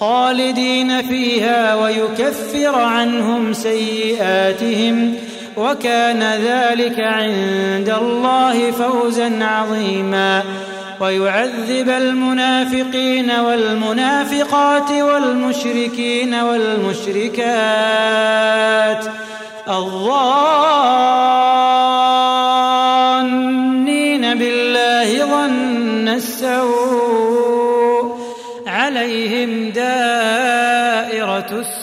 خالدين فيها ويكفر عنهم سيئاتهم وكان ذلك عند الله فوزا عظيما ويعذب المنافقين والمنافقات والمشركين والمشركات. الظانين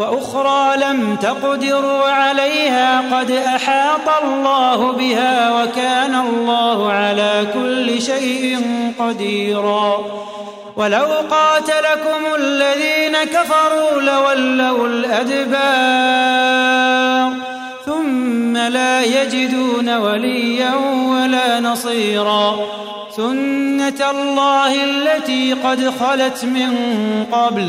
وأخرى لم تقدروا عليها قد أحاط الله بها وكان الله على كل شيء قديرا. ولو قاتلكم الذين كفروا لولوا الأدبار ثم لا يجدون وليا ولا نصيرا. سنة الله التي قد خلت من قبل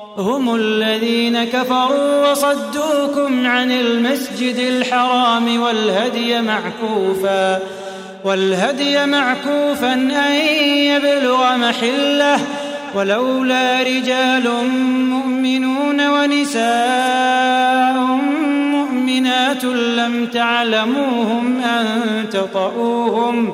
هم الذين كفروا وصدوكم عن المسجد الحرام والهدي معكوفاً والهدي معكوفا أن يبلغ محلة ولولا رجال مؤمنون ونساء مؤمنات لم تعلموهم أن تطؤوهم.